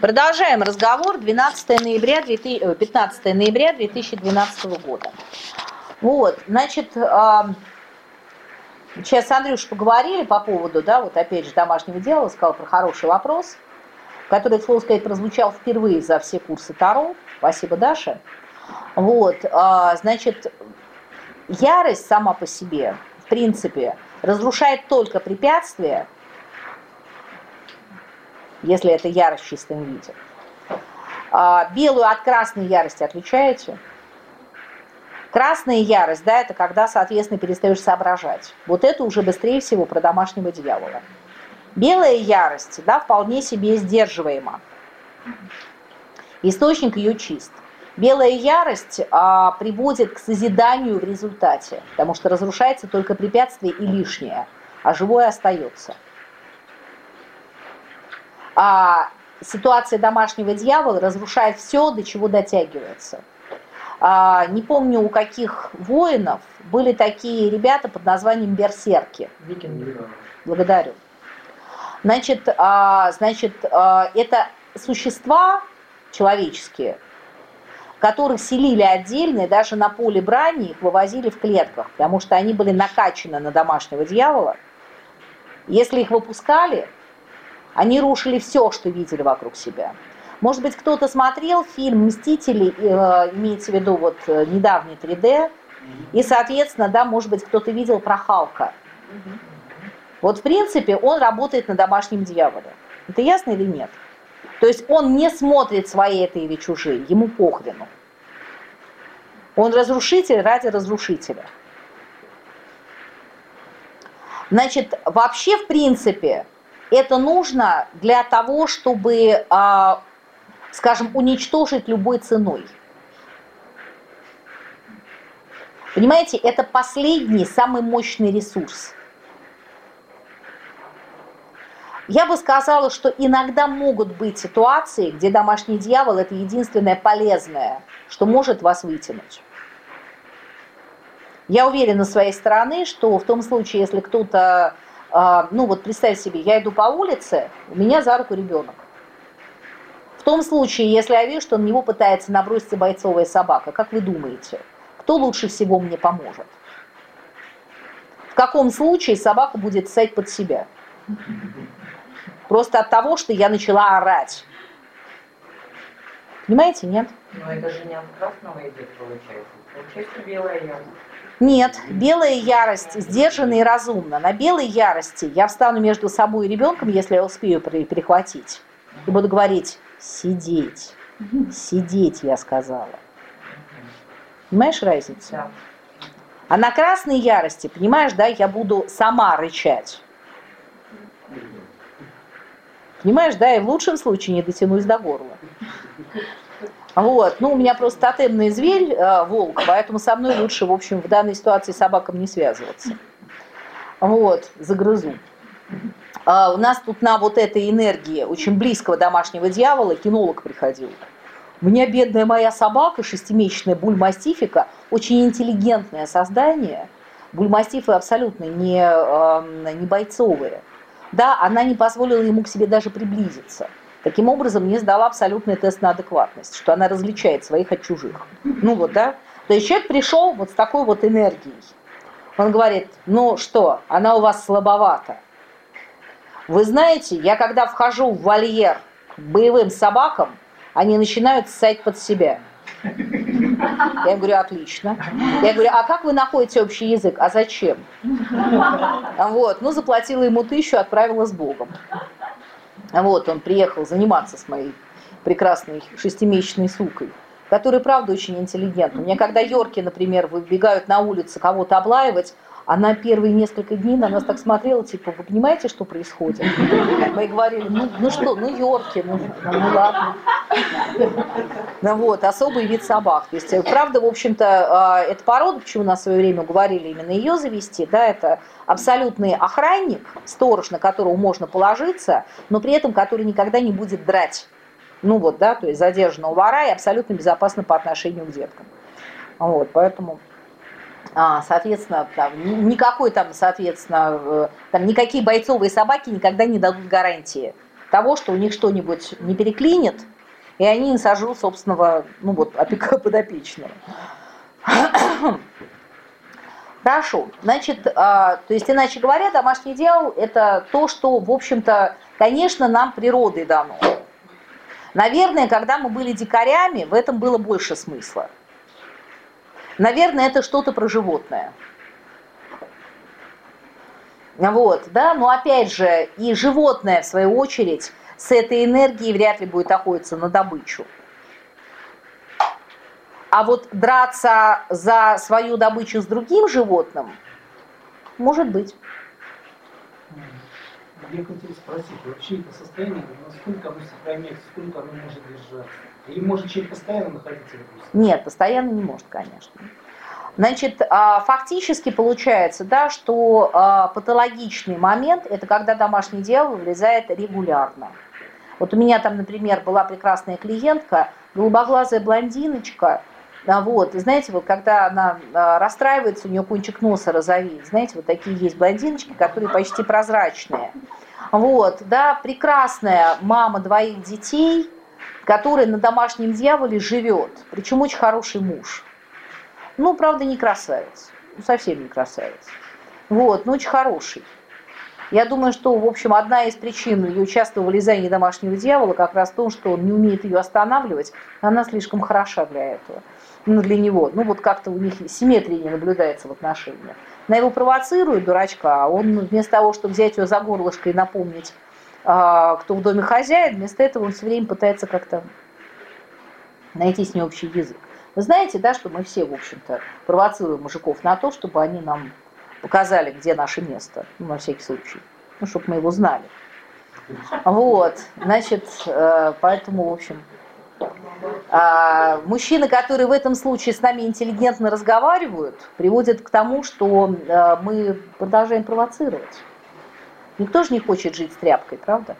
Продолжаем разговор 12 ноября, 15 э, ноября 2012 года. Вот, значит, сейчас с Андрюшей поговорили по поводу, да, вот опять же домашнего дела, сказал про хороший вопрос, который, к слову сказать, прозвучал впервые за все курсы Таро. Спасибо, Даша. Вот, а, значит, ярость сама по себе, в принципе, разрушает только препятствия, если это ярость в чистом виде. А, белую от красной ярости отличаете? Красная ярость, да, это когда, соответственно, перестаешь соображать. Вот это уже быстрее всего про домашнего дьявола. Белая ярость, да, вполне себе сдерживаема. Источник ее чист. Белая ярость а, приводит к созиданию в результате, потому что разрушается только препятствие и лишнее, а живое остается. А ситуация домашнего дьявола разрушает все, до чего дотягивается. А, не помню, у каких воинов были такие ребята под названием берсерки. Викинги. Благодарю. Значит, а, значит, а, это существа человеческие, которых селили отдельно, и даже на поле брани их вывозили в клетках, потому что они были накачаны на домашнего дьявола. Если их выпускали, они рушили все, что видели вокруг себя. Может быть, кто-то смотрел фильм «Мстители», э, имеется в виду вот э, недавний 3D, и, соответственно, да, может быть, кто-то видел про Халка. Вот, в принципе, он работает на домашнем дьяволе. Это ясно или нет? То есть он не смотрит свои это или чужие, ему похрену. Он разрушитель ради разрушителя. Значит, вообще, в принципе, это нужно для того, чтобы, а, скажем, уничтожить любой ценой. Понимаете, это последний, самый мощный ресурс. Я бы сказала, что иногда могут быть ситуации, где домашний дьявол – это единственное полезное, что может вас вытянуть. Я уверена своей стороны, что в том случае, если кто-то ну вот представь себе, я иду по улице, у меня за руку ребенок. В том случае, если я вижу, что на него пытается наброситься бойцовая собака, как вы думаете, кто лучше всего мне поможет? В каком случае собака будет ссать под себя? Просто от того, что я начала орать. Понимаете, нет? Но это же не от красного идет, получается. Получается белая ярость. Нет, белая ярость сдержанно и разумно. На белой ярости я встану между собой и ребенком, если я успею перехватить, и буду говорить «сидеть». «Сидеть», я сказала. Понимаешь разницу? Да. А на красной ярости, понимаешь, да, я буду сама рычать. Понимаешь, да, и в лучшем случае не дотянусь до горла. Вот. Ну, у меня просто тотемный зверь, э, волк, поэтому со мной лучше, в общем, в данной ситуации собакам не связываться. Вот, загрызу. А у нас тут на вот этой энергии очень близкого домашнего дьявола кинолог приходил. У меня бедная моя собака, шестимесячная бульмастифика, очень интеллигентное создание. Бульмастифы абсолютно не, э, не бойцовые. Да, она не позволила ему к себе даже приблизиться. Таким образом, не сдала абсолютный тест на адекватность, что она различает своих от чужих. Ну вот, да. То есть человек пришел вот с такой вот энергией. Он говорит, ну что, она у вас слабовата. Вы знаете, я когда вхожу в вольер к боевым собакам, они начинают ссать под себя. Я говорю, отлично. Я говорю, а как вы находите общий язык? А зачем? Вот, ну заплатила ему тысячу, отправила с Богом. Вот он приехал заниматься с моей прекрасной шестимесячной сукой, которая, правда, очень интеллигентна. У меня, когда Йорки, например, выбегают на улицу кого-то облаивать, она первые несколько дней на нас так смотрела, типа, вы понимаете, что происходит? Мы говорили, ну, ну что, ну Йорки, ну, ну, ладно. Ну вот, особый вид собак. То есть, правда, в общем-то, а, эта порода, почему на свое время говорили именно ее завести, да, это абсолютный охранник, сторож, на которого можно положиться, но при этом который никогда не будет драть. Ну вот, да, то есть задержанного вора и абсолютно безопасно по отношению к деткам. Вот, поэтому... А, соответственно, там, никакой там, соответственно, там никакие бойцовые собаки никогда не дадут гарантии того, что у них что-нибудь не переклинит, и они не сожрут собственного, ну вот, опека подопечного. Хорошо. Значит, а, то есть, иначе говоря, домашний дьявол – это то, что, в общем-то, конечно, нам природой дано. Наверное, когда мы были дикарями, в этом было больше смысла. Наверное, это что-то про животное. Вот, да, но опять же, и животное, в свою очередь, с этой энергией вряд ли будет охотиться на добычу. А вот драться за свою добычу с другим животным, может быть. Я хотел спросить, вообще это состояние, насколько оно сохраняется, сколько оно может держаться? Или может человек постоянно находиться в этом Нет, постоянно не может, конечно. Значит, а, фактически получается, да, что а, патологичный момент – это когда домашний дьявол вылезает регулярно. Вот у меня там, например, была прекрасная клиентка, голубоглазая блондиночка – а вот, знаете, вот когда она расстраивается, у нее кончик носа розовеет. Знаете, вот такие есть блондиночки, которые почти прозрачные. Вот, да, прекрасная мама двоих детей, которая на домашнем дьяволе живет, причем очень хороший муж. Ну, правда, не красавец, совсем не красавец. Вот, но очень хороший. Я думаю, что, в общем, одна из причин ее частого вылезания домашнего дьявола как раз в том, что он не умеет ее останавливать, она слишком хороша для этого ну, для него. Ну, вот как-то у них симметрии не наблюдается в отношениях. Она его провоцирует, дурачка, а он вместо того, чтобы взять ее за горлышко и напомнить, кто в доме хозяин, вместо этого он все время пытается как-то найти с ней общий язык. Вы знаете, да, что мы все, в общем-то, провоцируем мужиков на то, чтобы они нам показали, где наше место, ну, на всякий случай, ну, чтобы мы его знали. Вот, значит, э, поэтому, в общем, а, мужчины, которые в этом случае с нами интеллигентно разговаривают, приводят к тому, что а, мы продолжаем провоцировать. Никто же не хочет жить с тряпкой, правда?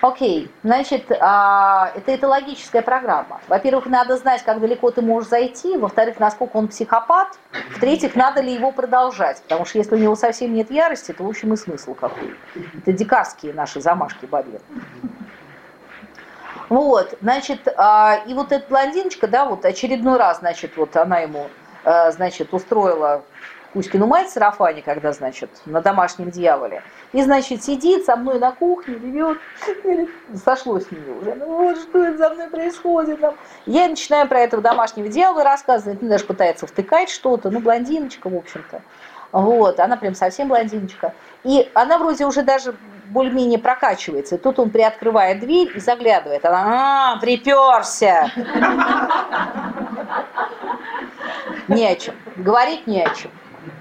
Окей, значит, а, это этологическая программа. Во-первых, надо знать, как далеко ты можешь зайти. Во-вторых, насколько он психопат. В-третьих, надо ли его продолжать. Потому что если у него совсем нет ярости, то, в общем, и смысл какой. Это дикарские наши замашки бабе. Вот, значит, а, и вот эта блондиночка, да, вот очередной раз, значит, вот она ему, а, значит, устроила Кузькину мать в сарафане, когда, значит, на домашнем дьяволе. И, значит, сидит со мной на кухне, ревет, сошло с нее уже. Ну вот что это за мной происходит. Там. Я начинаю про этого домашнего дьявола рассказывать, ну, даже пытается втыкать что-то, ну, блондиночка, в общем-то. Вот, она прям совсем блондиночка. И она вроде уже даже более-менее прокачивается. И тут он приоткрывает дверь и заглядывает. Она, а, приперся. Не о чем. Говорить не о чем.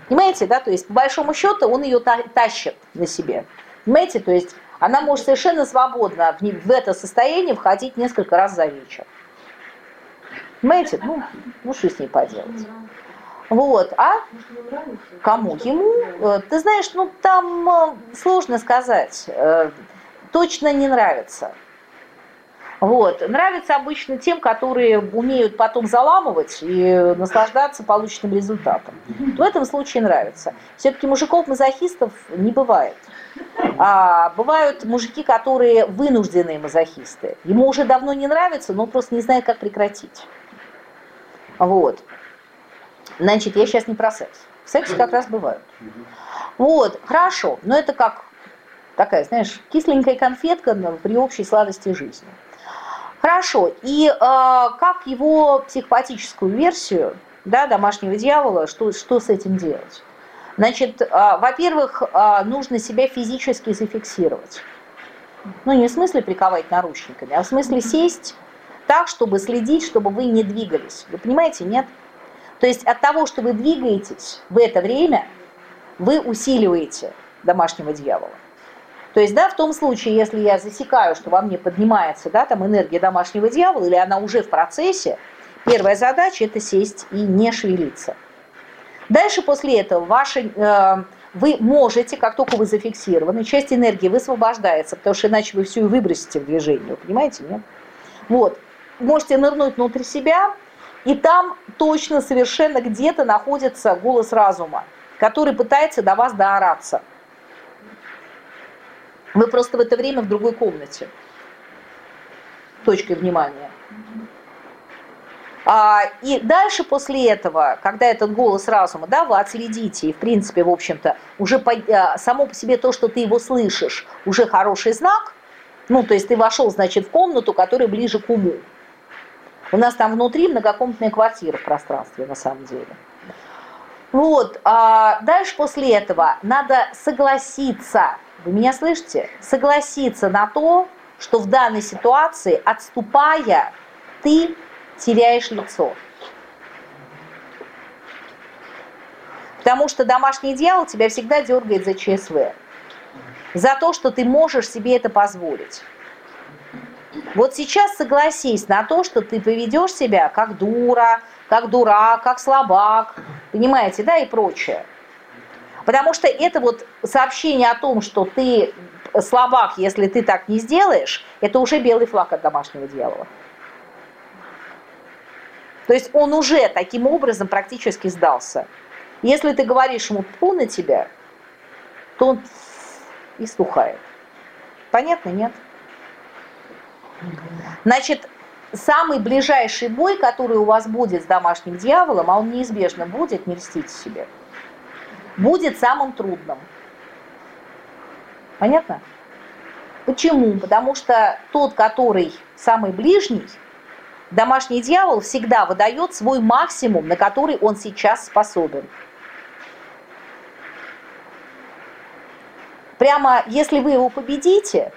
Понимаете, да? То есть, по большому счету, он ее тащит на себе. Понимаете, то есть, она может совершенно свободно в, в это состояние входить несколько раз за вечер. Понимаете? Ну, ну что с ней поделать? Вот, а кому? Ему, э, ты знаешь, ну там э, сложно сказать, э, точно не нравится. Вот. Нравится обычно тем, которые умеют потом заламывать и наслаждаться полученным результатом. В этом случае нравится. Все-таки мужиков-мазохистов не бывает. А бывают мужики, которые вынужденные мазохисты. Ему уже давно не нравится, но он просто не знает, как прекратить. Вот. Значит, я сейчас не про секс. Секс как раз бывает. Вот, хорошо, но это как такая, знаешь, кисленькая конфетка при общей сладости жизни. Хорошо, и э, как его психопатическую версию, да, домашнего дьявола, что, что с этим делать? Значит, э, во-первых, э, нужно себя физически зафиксировать. Ну, не в смысле приковать наручниками, а в смысле сесть так, чтобы следить, чтобы вы не двигались. Вы понимаете, нет? То есть от того, что вы двигаетесь в это время, вы усиливаете домашнего дьявола. То есть, да, в том случае, если я засекаю, что во мне поднимается, да, там энергия домашнего дьявола, или она уже в процессе, первая задача – это сесть и не шевелиться. Дальше после этого ваши, э, вы можете, как только вы зафиксированы, часть энергии высвобождается, потому что иначе вы все и выбросите в движение, понимаете, нет? Вот, можете нырнуть внутрь себя, и там точно совершенно где-то находится голос разума, который пытается до вас доораться. Вы просто в это время в другой комнате. Точкой внимания. А, и дальше после этого, когда этот голос разума, да, вы отследите, и в принципе, в общем-то, уже по, а, само по себе то, что ты его слышишь, уже хороший знак, ну, то есть ты вошел, значит, в комнату, которая ближе к уму. У нас там внутри многокомнатная квартира в пространстве, на самом деле. Вот, а дальше после этого надо согласиться, вы меня слышите? Согласиться на то, что в данной ситуации, отступая, ты теряешь лицо. Потому что домашний дьявол тебя всегда дергает за ЧСВ. За то, что ты можешь себе это позволить. Вот сейчас согласись на то, что ты поведешь себя как дура, как дурак, как слабак, понимаете, да, и прочее. Потому что это вот сообщение о том, что ты слабак, если ты так не сделаешь, это уже белый флаг от домашнего дьявола. То есть он уже таким образом практически сдался. Если ты говоришь ему «пу на тебя», то он и слухает. Понятно, нет? Значит, самый ближайший бой, который у вас будет с домашним дьяволом, а он неизбежно будет, не льстите себе, будет самым трудным. Понятно? Почему? Потому что тот, который самый ближний, домашний дьявол всегда выдает свой максимум, на который он сейчас способен. Прямо если вы его победите,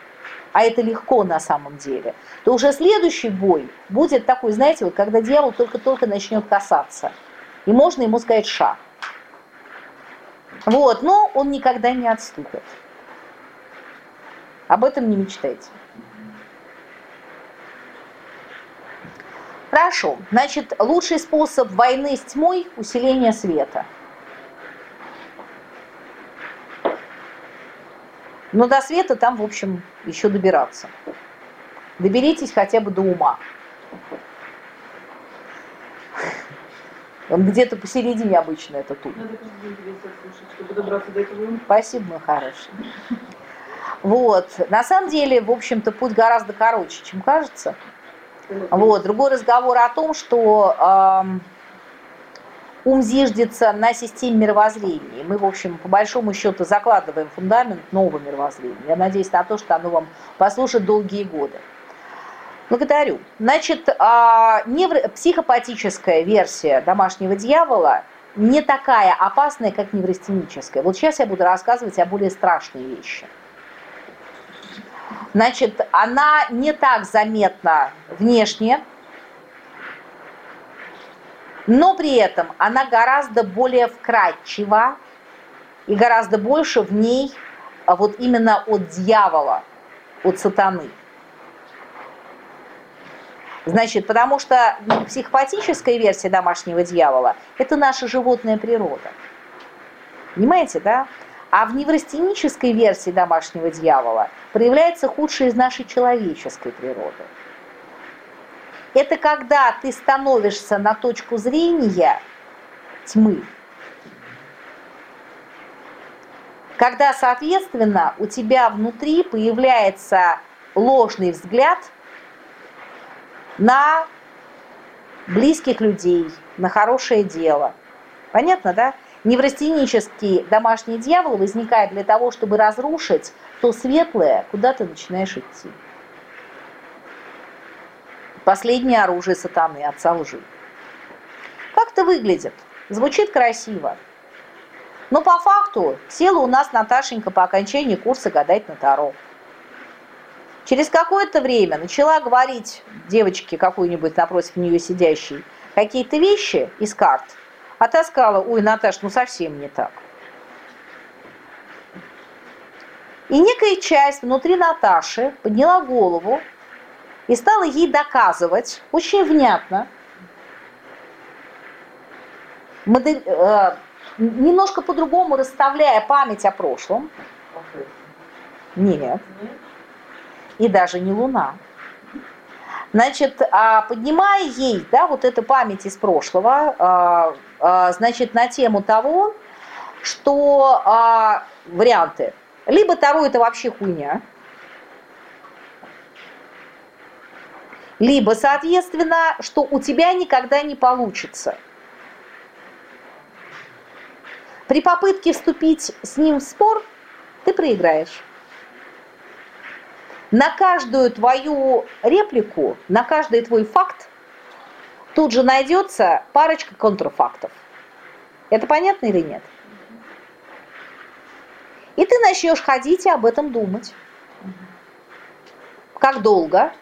а это легко на самом деле, то уже следующий бой будет такой, знаете, вот когда дьявол только-только начнет касаться. И можно ему сказать ша. Вот, но он никогда не отступит. Об этом не мечтайте. Хорошо. Значит, лучший способ войны с тьмой – усиление света. Но до света там, в общем, еще добираться. Доберитесь хотя бы до ума. Он где-то посередине обычно это тут. Надо чтобы добраться до этого. Спасибо, мой хороший. Вот. На самом деле, в общем-то, путь гораздо короче, чем кажется. Вот. Другой разговор о том, что э, ум зиждется на системе мировоззрения. Мы, в общем, по большому счету закладываем фундамент нового мировоззрения. Я надеюсь на то, что оно вам послужит долгие годы. Благодарю. Значит, а, невро... психопатическая версия домашнего дьявола не такая опасная, как неврастеническая. Вот сейчас я буду рассказывать о более страшной вещи. Значит, она не так заметна внешне, но при этом она гораздо более вкрадчива и гораздо больше в ней а вот именно от дьявола, от сатаны. Значит, потому что психопатическая версия домашнего дьявола – это наша животная природа. Понимаете, да? А в неврастенической версии домашнего дьявола проявляется худшее из нашей человеческой природы. Это когда ты становишься на точку зрения тьмы. Когда, соответственно, у тебя внутри появляется ложный взгляд на близких людей, на хорошее дело. Понятно, да? Неврастенический домашний дьявол возникает для того, чтобы разрушить то светлое, куда ты начинаешь идти. Последнее оружие сатаны, отца лжи. Как это выглядит? Звучит красиво. Но по факту села у нас Наташенька по окончании курса гадать на Таро. Через какое-то время начала говорить девочке какой-нибудь напротив нее сидящей какие-то вещи из карт – а та сказала, ой, Наташ, ну совсем не так. И некая часть внутри Наташи подняла голову и стала ей доказывать очень внятно, модель, э, немножко по-другому расставляя память о прошлом. Нет. И даже не Луна. Значит, а, поднимая ей да, вот эту память из прошлого, а, а, значит, на тему того, что варианты. Либо Таро это вообще хуйня. Либо, соответственно, что у тебя никогда не получится. При попытке вступить с ним в спор ты проиграешь. На каждую твою реплику, на каждый твой факт тут же найдется парочка контрфактов. Это понятно или нет? И ты начнешь ходить и об этом думать. Как долго?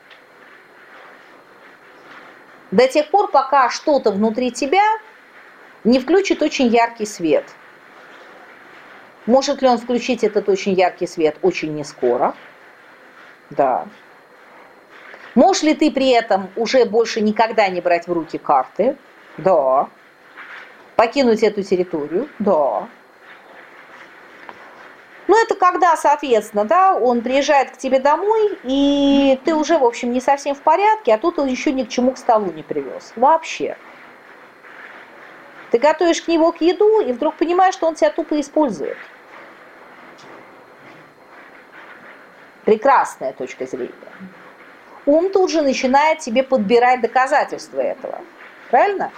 До тех пор, пока что-то внутри тебя не включит очень яркий свет. Может ли он включить этот очень яркий свет? Очень не скоро. Да. Можешь ли ты при этом уже больше никогда не брать в руки карты? Да. Покинуть эту территорию? Да. Ну, это когда, соответственно, да, он приезжает к тебе домой, и ты уже, в общем, не совсем в порядке, а тут он еще ни к чему к столу не привез. Вообще. Ты готовишь к нему к еду, и вдруг понимаешь, что он тебя тупо использует. Прекрасная точка зрения. Ум тут же начинает тебе подбирать доказательства этого. Правильно?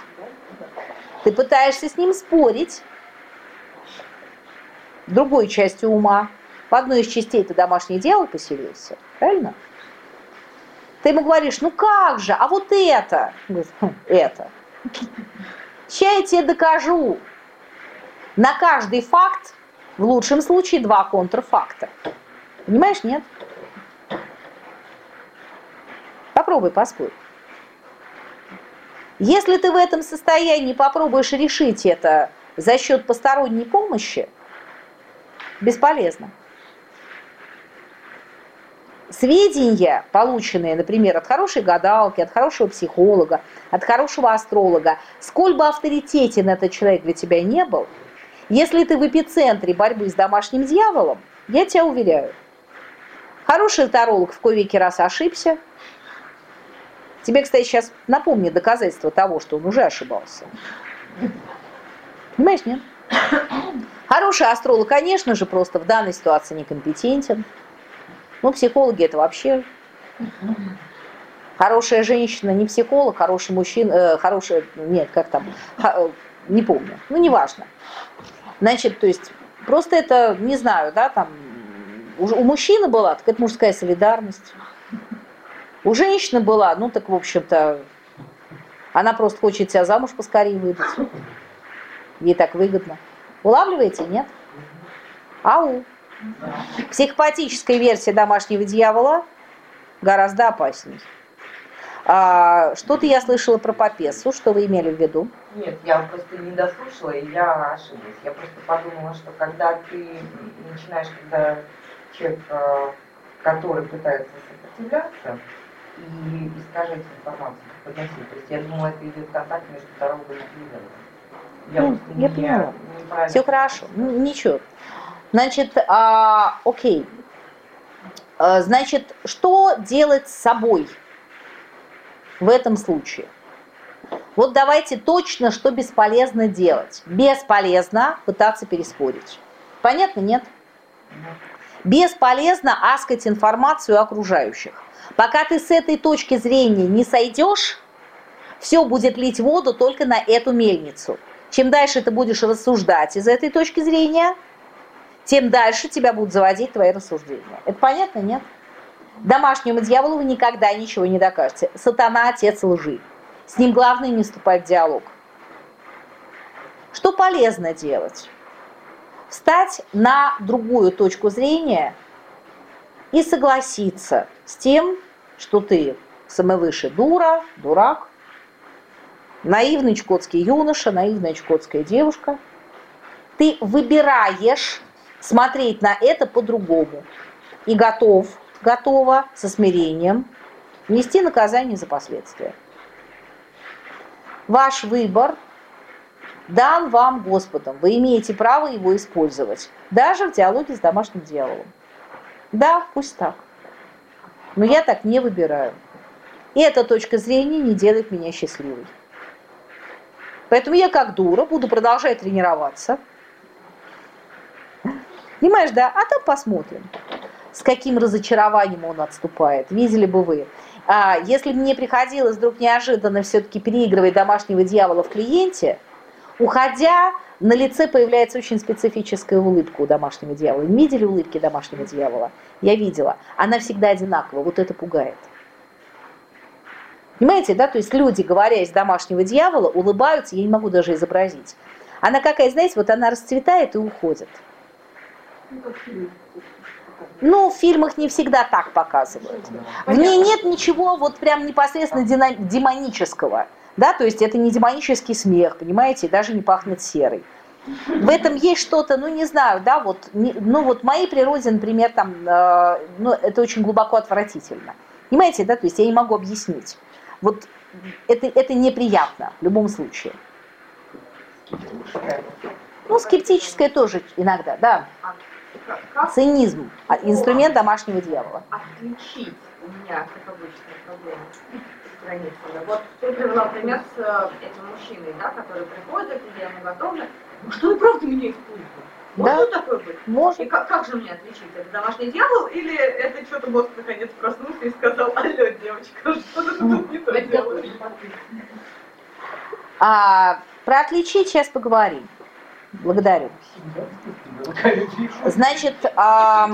Ты пытаешься с ним спорить, другой частью ума. В одной из частей ты домашний дьявол поселился, правильно? Ты ему говоришь, ну как же, а вот это, «Хм, это. Сейчас я тебе докажу. На каждый факт, в лучшем случае, два контрфакта. Понимаешь, нет? Попробуй поспорь. Если ты в этом состоянии попробуешь решить это за счет посторонней помощи, бесполезно. Сведения, полученные, например, от хорошей гадалки, от хорошего психолога, от хорошего астролога, сколь бы авторитетен этот человек для тебя не был, если ты в эпицентре борьбы с домашним дьяволом, я тебя уверяю, хороший таролог в кое-веки раз ошибся. Тебе, кстати, сейчас напомню доказательство того, что он уже ошибался. Понимаешь, нет? Хороший астролог, конечно же, просто в данной ситуации некомпетентен. Ну, психологи это вообще... Хорошая женщина не психолог, хороший мужчина, э, хорошая, нет, как там, ха, не помню, ну, неважно. Значит, то есть, просто это, не знаю, да, там, у, мужчины была, так это мужская солидарность. У женщины была, ну, так, в общем-то, она просто хочет себя замуж поскорее выдать. Ей так выгодно. Улавливаете, нет? Ау. Психопатическая версия домашнего дьявола гораздо опасней. А, Что-то я слышала про Попесу, что вы имели в виду? Нет, я просто не дослушала, и я ошиблась. Я просто подумала, что когда ты начинаешь, когда человек, э, который пытается сопротивляться и искажать информацию, подносить, то есть я думала, это идет контакт между дорогой и клиентом. Я, ну, я поняла. Все хорошо, ну, ничего. Значит, а, окей. А, значит, что делать с собой в этом случае? Вот давайте точно, что бесполезно делать. Бесполезно пытаться переспорить. Понятно, нет? Бесполезно аскать информацию окружающих. Пока ты с этой точки зрения не сойдешь, все будет лить воду только на эту мельницу. Чем дальше ты будешь рассуждать из этой точки зрения, тем дальше тебя будут заводить твои рассуждения. Это понятно, нет? Домашнему дьяволу вы никогда ничего не докажете. Сатана – отец лжи. С ним главное не вступать в диалог. Что полезно делать? Встать на другую точку зрения и согласиться с тем, что ты самовыше дура, дурак, наивный чукотский юноша, наивная чукотская девушка, ты выбираешь смотреть на это по-другому и готов, готова со смирением нести наказание за последствия. Ваш выбор дан вам Господом. Вы имеете право его использовать, даже в диалоге с домашним дьяволом. Да, пусть так. Но я так не выбираю. И эта точка зрения не делает меня счастливой. Поэтому я как дура буду продолжать тренироваться. Понимаешь, да? А там посмотрим, с каким разочарованием он отступает. Видели бы вы. А, если мне приходилось вдруг неожиданно все-таки переигрывать домашнего дьявола в клиенте, уходя, на лице появляется очень специфическая улыбка у домашнего дьявола. Видели улыбки домашнего дьявола? Я видела. Она всегда одинакова. Вот это пугает. Понимаете, да? То есть люди, говоря из домашнего дьявола, улыбаются, я не могу даже изобразить. Она какая, знаете, вот она расцветает и уходит. Ну, в фильмах не всегда так показывают. В ней нет ничего вот прям непосредственно демонического. Да, то есть это не демонический смех, понимаете, даже не пахнет серой. В этом есть что-то, ну не знаю, да, вот, не, ну вот в моей природе, например, там, э, ну это очень глубоко отвратительно. Понимаете, да, то есть я не могу объяснить. Вот это, это неприятно в любом случае. Ну, скептическое тоже иногда, да. Цинизм. А, инструмент домашнего дьявола. Отличить у меня, как обычно, проблема. Вот ты привела пример с э, этим мужчиной, да, который приходит, и я ему готовлю. Ну что и правда меня испугало? Может да? такое быть? Может. И как, как же мне отличить? Это домашний дьявол или это что-то мозг наконец проснулся и сказал, алло, девочка, что ты тут не то делаешь? А, про отличить сейчас поговорим. Благодарю. Значит, а,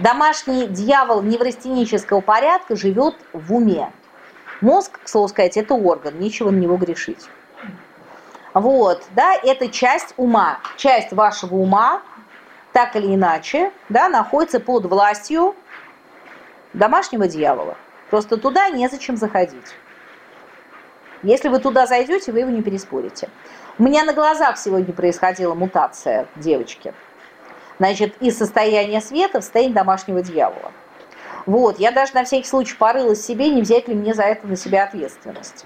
домашний дьявол неврастенического порядка живет в уме. Мозг, к слову сказать, это орган, нечего на него грешить. Вот, да, это часть ума. Часть вашего ума, так или иначе, да, находится под властью домашнего дьявола. Просто туда незачем заходить. Если вы туда зайдете, вы его не переспорите. У меня на глазах сегодня происходила мутация девочки. Значит, из состояния света в состояние домашнего дьявола. Вот, я даже на всякий случай порылась себе, не взять ли мне за это на себя ответственность.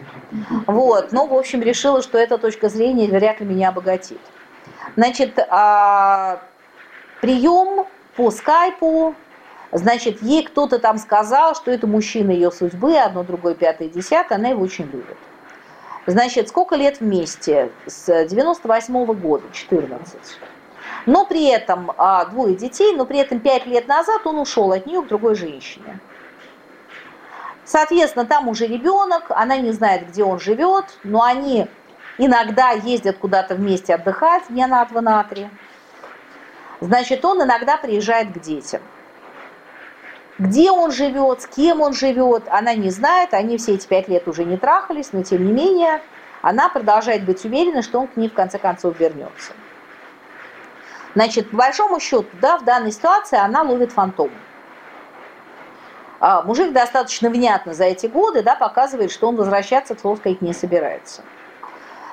Вот, но, в общем, решила, что эта точка зрения вряд ли меня обогатит. Значит, а, прием по скайпу, значит, ей кто-то там сказал, что это мужчина ее судьбы, одно, другое, пятое, десятое, она его очень любит. Значит, сколько лет вместе? С 98 -го года, 14. Но при этом а, двое детей, но при этом 5 лет назад он ушел от нее к другой женщине. Соответственно, там уже ребенок, она не знает, где он живет, но они иногда ездят куда-то вместе отдыхать, не на два, на три. Значит, он иногда приезжает к детям. Где он живет, с кем он живет, она не знает, они все эти пять лет уже не трахались, но тем не менее она продолжает быть уверена, что он к ней в конце концов вернется. Значит, по большому счету, да, в данной ситуации она ловит фантом. А мужик достаточно внятно за эти годы да, показывает, что он возвращаться, к сказать, не собирается.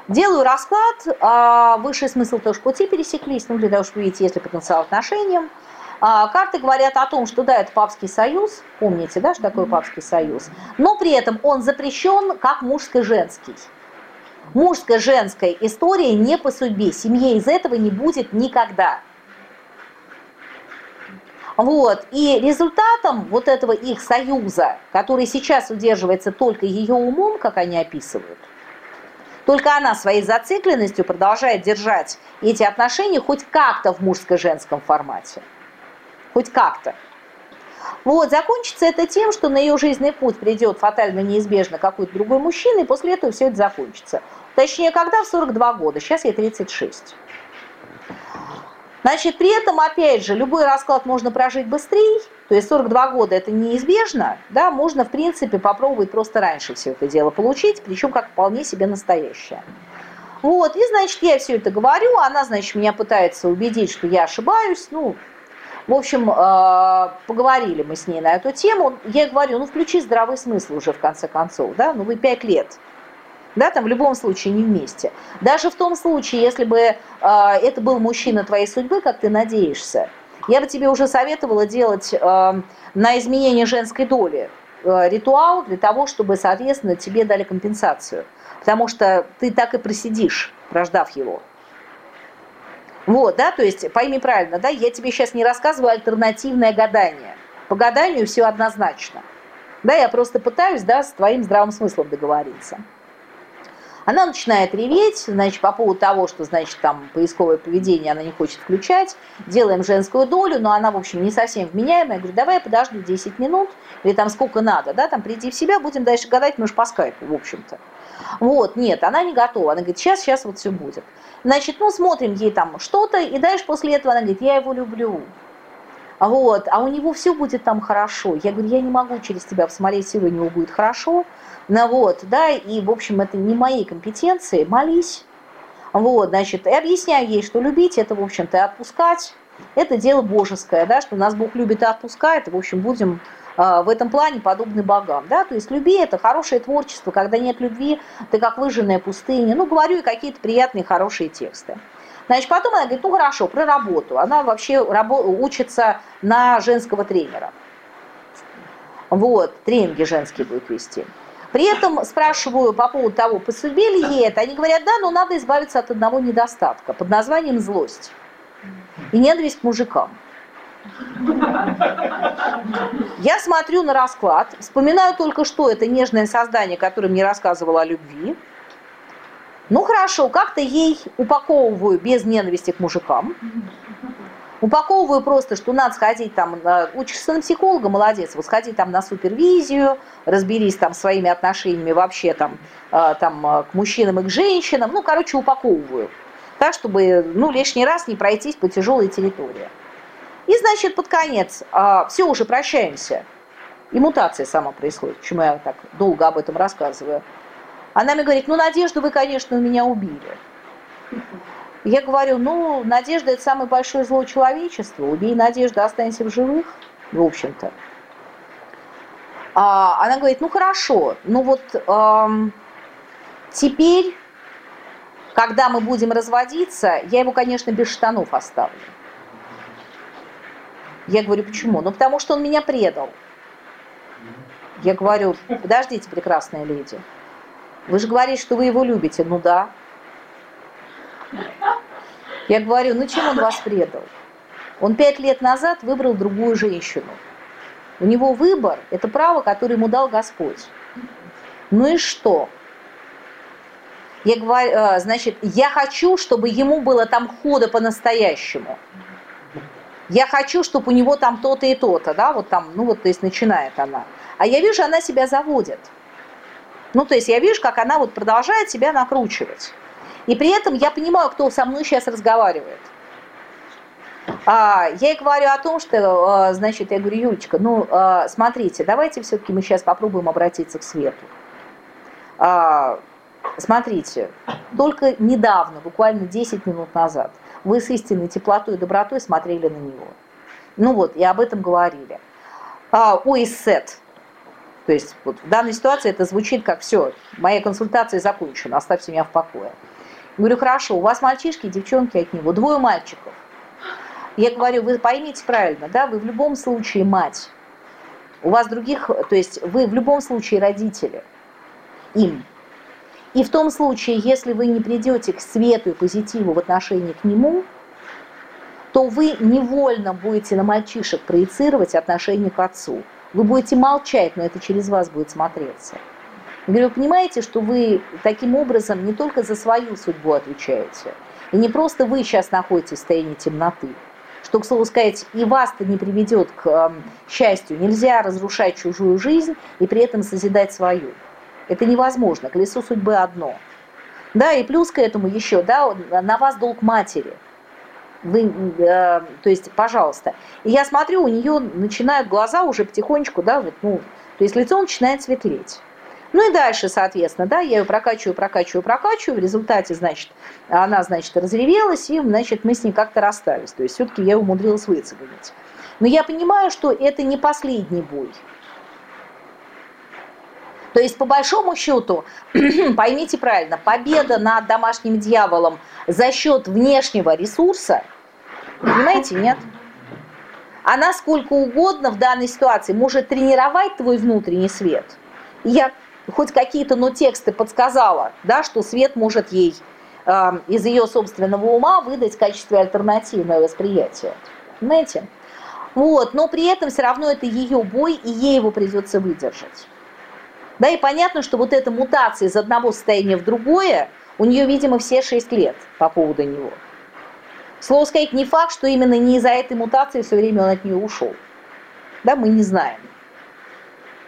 Делаю расклад, а высший смысл тоже пути пересеклись, ну, для того, чтобы видеть, есть ли потенциал отношениям. А, карты говорят о том, что да, это папский союз, помните, да, что такое папский союз, но при этом он запрещен как мужско-женский. Мужско-женская история не по судьбе, семье из этого не будет никогда. Вот. И результатом вот этого их союза, который сейчас удерживается только ее умом, как они описывают, только она своей зацикленностью продолжает держать эти отношения хоть как-то в мужско-женском формате хоть как-то. Вот, закончится это тем, что на ее жизненный путь придет фатально неизбежно какой-то другой мужчина, и после этого все это закончится. Точнее, когда? В 42 года, сейчас ей 36. Значит, при этом, опять же, любой расклад можно прожить быстрее, то есть 42 года это неизбежно, да, можно, в принципе, попробовать просто раньше все это дело получить, причем как вполне себе настоящее. Вот, и, значит, я все это говорю, она, значит, меня пытается убедить, что я ошибаюсь, ну, в общем, э, поговорили мы с ней на эту тему. Я говорю, ну включи здравый смысл уже в конце концов, да, ну вы пять лет, да, там в любом случае не вместе. Даже в том случае, если бы э, это был мужчина твоей судьбы, как ты надеешься, я бы тебе уже советовала делать э, на изменение женской доли ритуал для того, чтобы, соответственно, тебе дали компенсацию. Потому что ты так и просидишь, рождав его. Вот, да, то есть пойми правильно, да, я тебе сейчас не рассказываю альтернативное гадание. По гаданию все однозначно. Да, я просто пытаюсь, да, с твоим здравым смыслом договориться. Она начинает реветь, значит, по поводу того, что, значит, там поисковое поведение она не хочет включать, делаем женскую долю, но она, в общем, не совсем вменяемая. Я говорю, давай я подожду 10 минут, или там сколько надо, да, там приди в себя, будем дальше гадать, мы же по скайпу, в общем-то. Вот, нет, она не готова. Она говорит, сейчас, сейчас вот все будет. Значит, ну, смотрим ей там что-то, и дальше после этого она говорит, я его люблю. Вот, а у него все будет там хорошо. Я говорю, я не могу через тебя посмотреть, если у него будет хорошо. Ну вот, да, и, в общем, это не мои компетенции, молись. Вот, значит, и объясняю ей, что любить это, в общем-то, отпускать. Это дело божеское, да, что нас Бог любит и отпускает, и, в общем, будем а, в этом плане подобны богам. Да? То есть люби это хорошее творчество, когда нет любви, ты как выжженная пустыня. Ну, говорю и какие-то приятные, хорошие тексты. Значит, потом она говорит, ну хорошо, про работу. Она вообще учится на женского тренера. Вот, тренинги женские будет вести. При этом спрашиваю по поводу того, по судьбе ли ей это. Они говорят, да, но надо избавиться от одного недостатка под названием злость и ненависть к мужикам. Я смотрю на расклад, вспоминаю только что это нежное создание, которое мне рассказывало о любви. Ну хорошо, как-то ей упаковываю без ненависти к мужикам. Упаковываю просто, что надо сходить там, учишься на психолога, молодец, вот сходи там на супервизию, разберись там своими отношениями вообще там, а, там а, к мужчинам и к женщинам. Ну, короче, упаковываю. Так, чтобы ну, лишний раз не пройтись по тяжелой территории. И, значит, под конец, а, все, уже прощаемся. И мутация сама происходит, почему я так долго об этом рассказываю. Она мне говорит, ну, Надежду вы, конечно, у меня убили. Я говорю, ну, Надежда – это самое большое зло человечества. Убей Надежду, останься в живых, в общем-то. А, она говорит, ну, хорошо, ну вот эм, теперь, когда мы будем разводиться, я его, конечно, без штанов оставлю. Я говорю, почему? Ну, потому что он меня предал. Я говорю, подождите, прекрасная леди. Вы же говорите, что вы его любите. Ну да. Я говорю, ну чем он вас предал? Он пять лет назад выбрал другую женщину. У него выбор – это право, которое ему дал Господь. Ну и что? Я говорю, э, значит, я хочу, чтобы ему было там хода по-настоящему я хочу, чтобы у него там то-то и то-то, да, вот там, ну вот, то есть начинает она. А я вижу, она себя заводит. Ну, то есть я вижу, как она вот продолжает себя накручивать. И при этом я понимаю, кто со мной сейчас разговаривает. А, я ей говорю о том, что, а, значит, я говорю, Юлечка, ну, а, смотрите, давайте все-таки мы сейчас попробуем обратиться к свету. А, смотрите, только недавно, буквально 10 минут назад, вы с истинной теплотой и добротой смотрели на него. Ну вот, и об этом говорили. А, сет. То есть вот в данной ситуации это звучит как все, моя консультация закончена, оставьте меня в покое. говорю, хорошо, у вас мальчишки, девчонки от него, двое мальчиков. Я говорю, вы поймите правильно, да, вы в любом случае мать. У вас других, то есть вы в любом случае родители им. И в том случае, если вы не придете к свету и позитиву в отношении к нему, то вы невольно будете на мальчишек проецировать отношение к отцу. Вы будете молчать, но это через вас будет смотреться. Я говорю, вы понимаете, что вы таким образом не только за свою судьбу отвечаете, и не просто вы сейчас находитесь в состоянии темноты, что, к слову сказать, и вас-то не приведет к э, счастью. Нельзя разрушать чужую жизнь и при этом созидать свою. Это невозможно, колесо судьбы одно. Да, и плюс к этому еще, да, на вас долг матери. Вы, э, то есть, пожалуйста. И я смотрю, у нее начинают глаза уже потихонечку, да, вот, ну, то есть лицо начинает светлеть. Ну и дальше, соответственно, да, я ее прокачиваю, прокачиваю, прокачиваю. В результате, значит, она, значит, разревелась, и, значит, мы с ней как-то расстались. То есть все-таки я умудрилась выцегонить. Но я понимаю, что это не последний бой. То есть, по большому счету, поймите правильно, победа над домашним дьяволом за счет внешнего ресурса, понимаете, нет? Она сколько угодно в данной ситуации может тренировать твой внутренний свет. Я хоть какие-то, но тексты подсказала, да, что свет может ей э, из ее собственного ума выдать в качестве альтернативное восприятие. Понимаете? Вот, но при этом все равно это ее бой, и ей его придется выдержать. Да, и понятно, что вот эта мутация из одного состояния в другое, у нее, видимо, все 6 лет по поводу него. Слово сказать, не факт, что именно не из-за этой мутации все время он от нее ушел. Да, мы не знаем.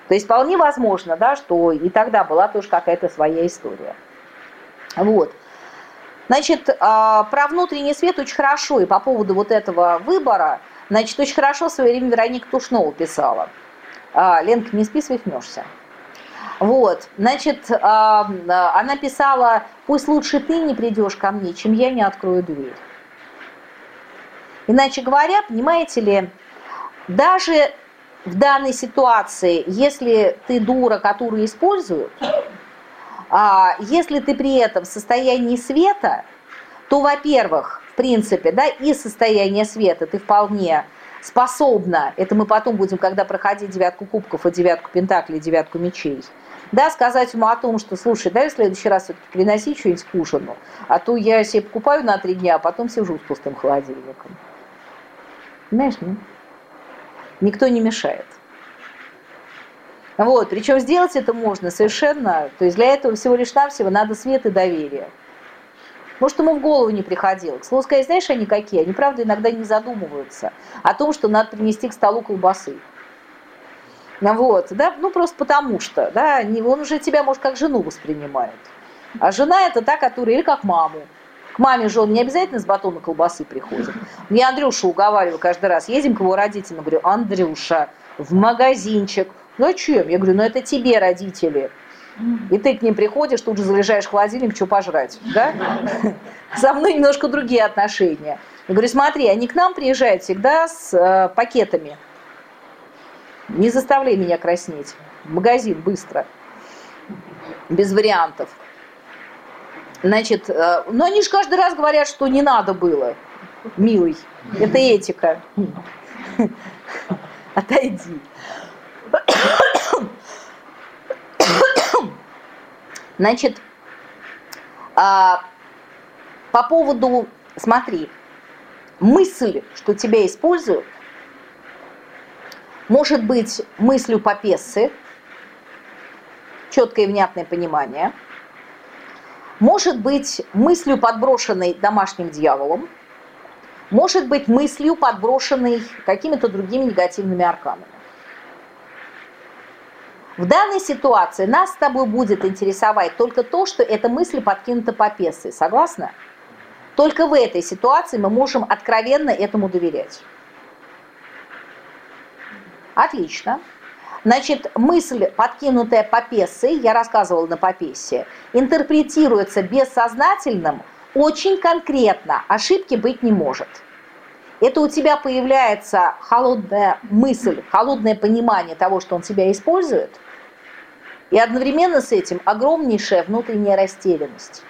То есть вполне возможно, да, что и тогда была тоже какая-то своя история. Вот. Значит, а, про внутренний свет очень хорошо, и по поводу вот этого выбора, значит, очень хорошо в свое время Вероника Тушнова писала. А, Ленка, не спи, свихнешься. Вот, значит, она писала, пусть лучше ты не придешь ко мне, чем я не открою дверь. Иначе говоря, понимаете ли, даже в данной ситуации, если ты дура, которую используют, а если ты при этом в состоянии света, то, во-первых, в принципе, да, и состояние света ты вполне способна, это мы потом будем, когда проходить девятку кубков и девятку пентаклей, девятку мечей, да, сказать ему о том, что, слушай, дай в следующий раз все-таки приноси что-нибудь к ужину, а то я себе покупаю на три дня, а потом сижу с пустым холодильником. Знаешь, нет? Никто не мешает. Вот, причем сделать это можно совершенно, то есть для этого всего лишь навсего надо свет и доверие. Может, ему в голову не приходило. К слову сказать, знаешь, они какие? Они, правда, иногда не задумываются о том, что надо принести к столу колбасы. Ну вот, да, ну просто потому что, да, он уже тебя, может, как жену воспринимает. А жена это та, которая, или как маму. К маме же он не обязательно с батона колбасы приходит. Мне Андрюша уговаривал каждый раз, едем к его родителям, говорю, Андрюша, в магазинчик, Зачем? Я говорю, ну это тебе родители. И ты к ним приходишь, тут же залежаешь в холодильник, что пожрать. Да? Со мной немножко другие отношения. Я говорю, смотри, они к нам приезжают всегда с э, пакетами. Не заставляй меня краснеть. Магазин быстро. Без вариантов. Значит, э, ну они же каждый раз говорят, что не надо было. Милый, это этика. Отойди. Значит, а, по поводу, смотри, мысль, что тебя используют, может быть мыслью попессы, четкое и внятное понимание, может быть мыслью, подброшенной домашним дьяволом, может быть мыслью, подброшенной какими-то другими негативными арканами. В данной ситуации нас с тобой будет интересовать только то, что эта мысль подкинута по. Согласна? Только в этой ситуации мы можем откровенно этому доверять. Отлично. Значит, мысль, подкинутая по песой, я рассказывала на попесе, интерпретируется бессознательным очень конкретно. Ошибки быть не может это у тебя появляется холодная мысль, холодное понимание того, что он тебя использует, и одновременно с этим огромнейшая внутренняя растерянность.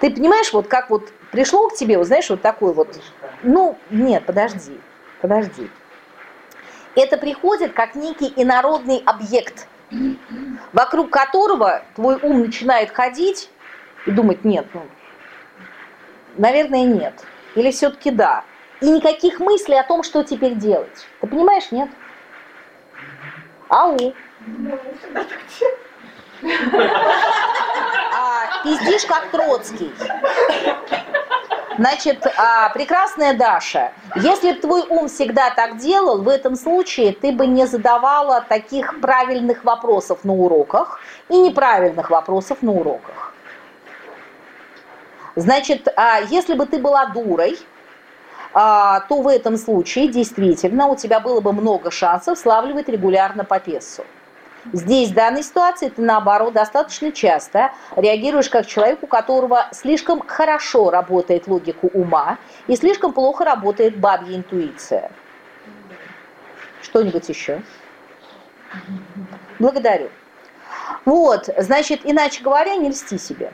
Ты понимаешь, вот как вот пришло к тебе, вот знаешь, вот такой вот, ну, нет, подожди, подожди. Это приходит как некий инородный объект, вокруг которого твой ум начинает ходить и думать, нет, ну, наверное, нет. Или все-таки да? И никаких мыслей о том, что теперь делать. Ты понимаешь, нет? Ау. А, пиздишь, как Троцкий. Значит, а, прекрасная Даша, если бы твой ум всегда так делал, в этом случае ты бы не задавала таких правильных вопросов на уроках и неправильных вопросов на уроках. Значит, а, если бы ты была дурой, а, то в этом случае действительно у тебя было бы много шансов славливать регулярно по песу. Здесь, в данной ситуации, ты, наоборот, достаточно часто реагируешь как человек, у которого слишком хорошо работает логика ума и слишком плохо работает бабья интуиция. Что-нибудь еще? Благодарю. Вот, значит, иначе говоря, не льсти себе.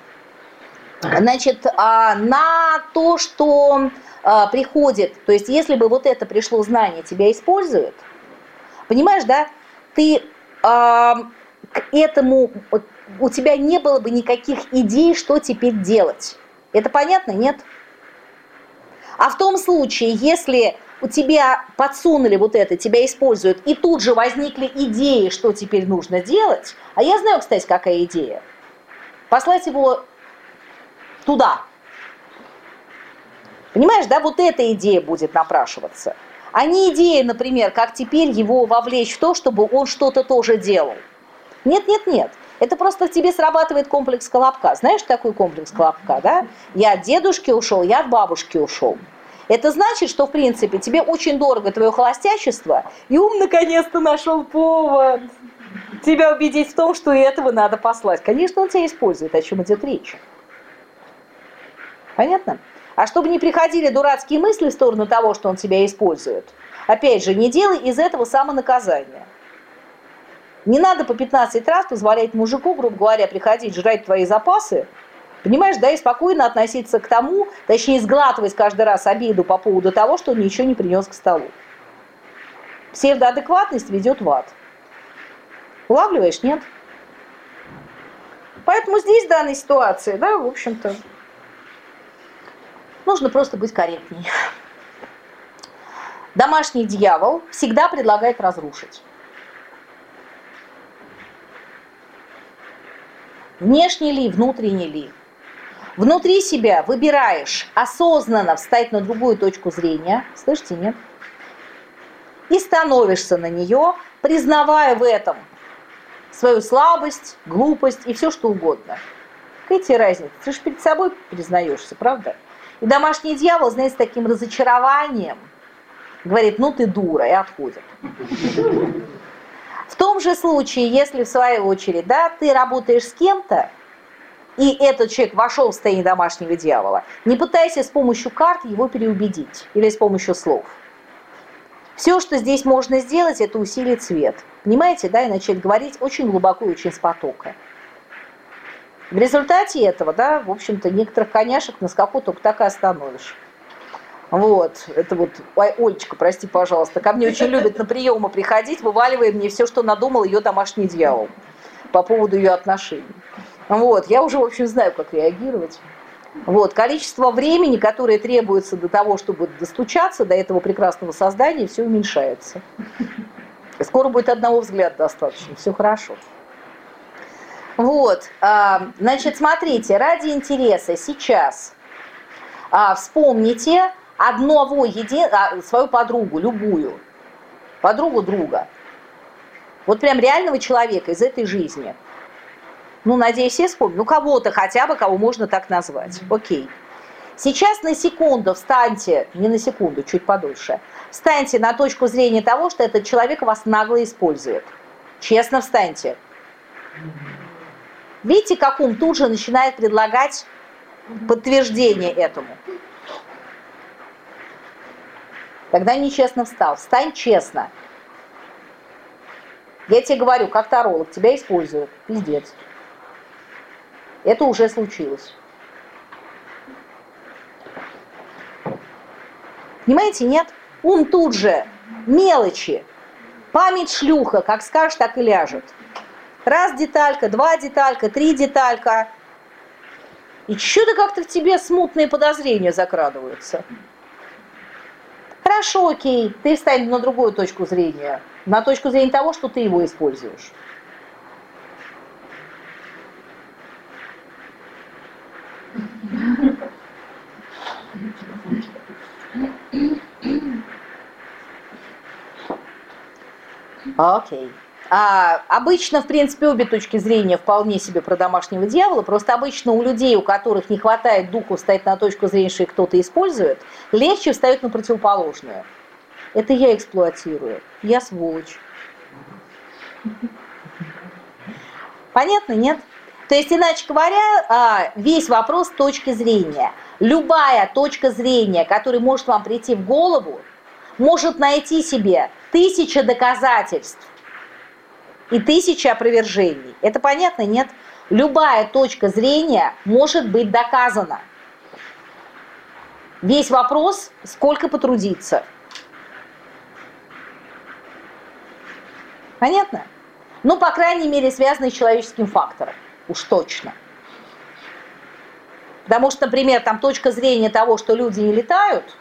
Значит, а, на то, что а, приходит, то есть если бы вот это пришло знание, тебя используют, понимаешь, да, ты к этому, у тебя не было бы никаких идей, что теперь делать. Это понятно, нет? А в том случае, если у тебя подсунули вот это, тебя используют, и тут же возникли идеи, что теперь нужно делать, а я знаю, кстати, какая идея. Послать его туда. Понимаешь, да, вот эта идея будет напрашиваться. А не идея, например, как теперь его вовлечь в то, чтобы он что-то тоже делал. Нет, нет, нет. Это просто в тебе срабатывает комплекс Колобка. Знаешь такой комплекс Колобка, да? Я от дедушки ушел, я от бабушки ушел. Это значит, что, в принципе, тебе очень дорого твое холостячество, и ум наконец-то нашел повод тебя убедить в том, что этого надо послать. Конечно, он тебя использует, о чем идет речь. Понятно? А чтобы не приходили дурацкие мысли в сторону того, что он тебя использует, опять же, не делай из этого самонаказания. Не надо по 15 раз позволять мужику, грубо говоря, приходить жрать твои запасы, понимаешь, да, и спокойно относиться к тому, точнее, сглатывать каждый раз обиду по поводу того, что он ничего не принес к столу. Псевдоадекватность ведет в ад. Улавливаешь, нет? Поэтому здесь, в данной ситуации, да, в общем-то, нужно просто быть корректней. Домашний дьявол всегда предлагает разрушить. Внешний ли, внутренний ли. Внутри себя выбираешь осознанно встать на другую точку зрения, слышите, нет? И становишься на нее, признавая в этом свою слабость, глупость и все что угодно. Какая тебе разница? Ты же перед собой признаешься, правда? И домашний дьявол, знаете, с таким разочарованием говорит, ну ты дура, и отходит. В том же случае, если в свою очередь, да, ты работаешь с кем-то, и этот человек вошел в состояние домашнего дьявола, не пытайся с помощью карт его переубедить или с помощью слов. Все, что здесь можно сделать, это усилить свет. Понимаете, да, и начать говорить очень глубоко и очень с потока. В результате этого, да, в общем-то, некоторых коняшек на скаку только так и остановишь. Вот, это вот, ой, Олечка, прости, пожалуйста, ко мне очень любят на приемы приходить, вываливая мне все, что надумал ее домашний дьявол по поводу ее отношений. Вот, я уже, в общем, знаю, как реагировать. Вот, количество времени, которое требуется для того, чтобы достучаться до этого прекрасного создания, все уменьшается. Скоро будет одного взгляда достаточно, все хорошо. Вот, значит, смотрите, ради интереса сейчас а, вспомните одного еди... А, свою подругу, любую, подругу друга. Вот прям реального человека из этой жизни. Ну, надеюсь, все вспомнят. Ну, кого-то хотя бы, кого можно так назвать. Окей. Сейчас на секунду встаньте, не на секунду, чуть подольше, встаньте на точку зрения того, что этот человек вас нагло использует. Честно встаньте. Видите, как ум тут же начинает предлагать подтверждение этому. Тогда нечестно встал. Встань честно. Я тебе говорю, как таролог, тебя используют. Пиздец. Это уже случилось. Понимаете, нет? Ум тут же, мелочи. Память шлюха, как скажешь, так и ляжет. Раз деталька, два деталька, три деталька. И что-то как-то в тебе смутные подозрения закрадываются. Хорошо, окей, ты встань на другую точку зрения, на точку зрения того, что ты его используешь. Окей. А, обычно, в принципе, обе точки зрения вполне себе про домашнего дьявола. Просто обычно у людей, у которых не хватает духу встать на точку зрения, что кто-то использует, легче встают на противоположную. Это я эксплуатирую. Я сволочь. Понятно, нет? То есть, иначе говоря, а, весь вопрос точки зрения. Любая точка зрения, которая может вам прийти в голову, может найти себе тысяча доказательств и тысяча опровержений. Это понятно, нет? Любая точка зрения может быть доказана. Весь вопрос, сколько потрудиться. Понятно? Ну, по крайней мере, связанный с человеческим фактором уж точно. Потому что, например, там точка зрения того, что люди не летают,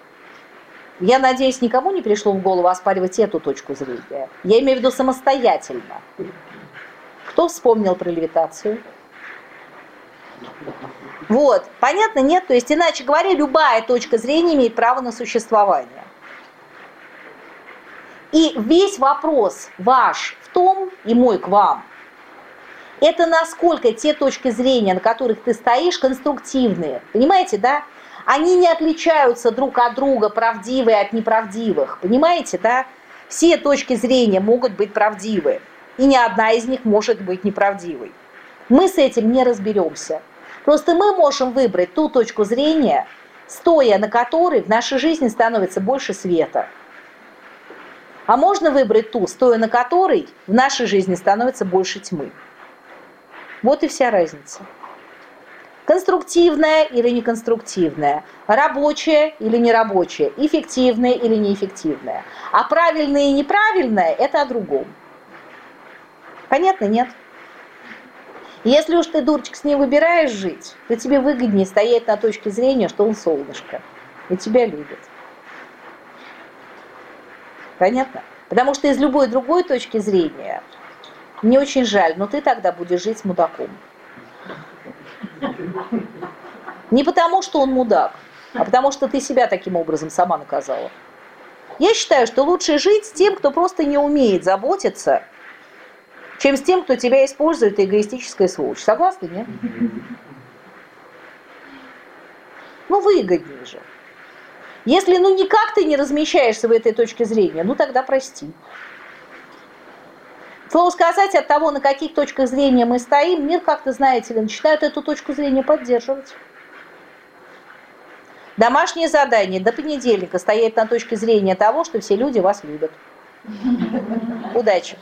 Я надеюсь, никому не пришло в голову оспаривать эту точку зрения. Я имею в виду самостоятельно. Кто вспомнил про левитацию? Вот, понятно, нет? То есть, иначе говоря, любая точка зрения имеет право на существование. И весь вопрос ваш в том, и мой к вам, это насколько те точки зрения, на которых ты стоишь, конструктивные. Понимаете, да? Они не отличаются друг от друга, правдивые от неправдивых. Понимаете, да? Все точки зрения могут быть правдивы, и ни одна из них может быть неправдивой. Мы с этим не разберемся. Просто мы можем выбрать ту точку зрения, стоя на которой в нашей жизни становится больше света. А можно выбрать ту, стоя на которой в нашей жизни становится больше тьмы. Вот и вся разница. Конструктивная или неконструктивная, рабочая или нерабочая, эффективная или неэффективная. А правильное и неправильное – это о другом. Понятно? Нет? Если уж ты, дурочка, с ней выбираешь жить, то тебе выгоднее стоять на точке зрения, что он солнышко, и тебя любит. Понятно? Потому что из любой другой точки зрения мне очень жаль, но ты тогда будешь жить с мудаком. Не потому, что он мудак, а потому, что ты себя таким образом сама наказала. Я считаю, что лучше жить с тем, кто просто не умеет заботиться, чем с тем, кто тебя использует, эгоистическая сволочь. Согласны, нет? Ну, выгоднее же. Если ну никак ты не размещаешься в этой точке зрения, ну тогда прости. Слово сказать, от того, на каких точках зрения мы стоим, мир, как-то, знаете ли, начинает эту точку зрения поддерживать. Домашнее задание до понедельника стоять на точке зрения того, что все люди вас любят. Удачи!